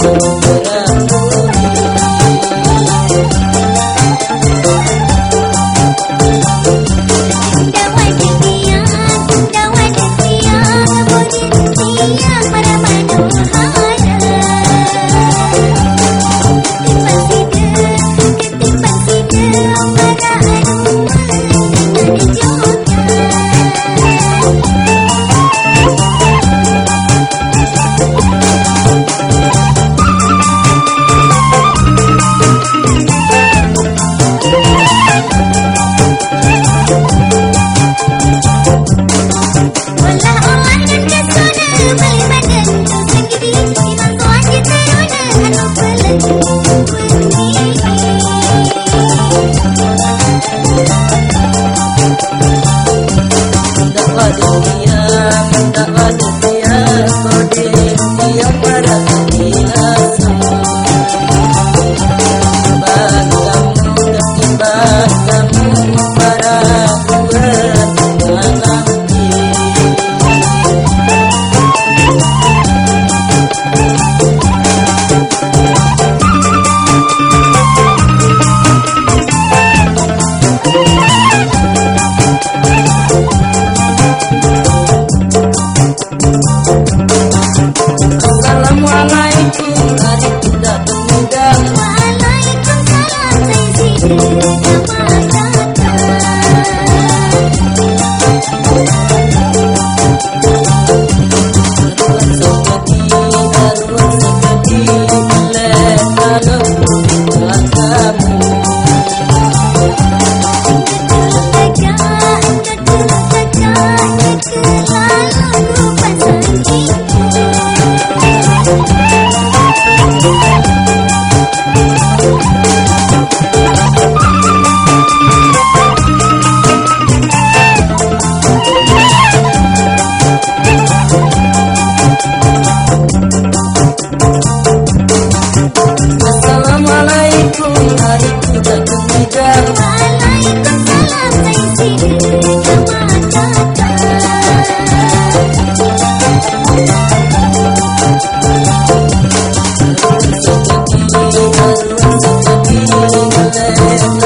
Thank you. The you. Thank you.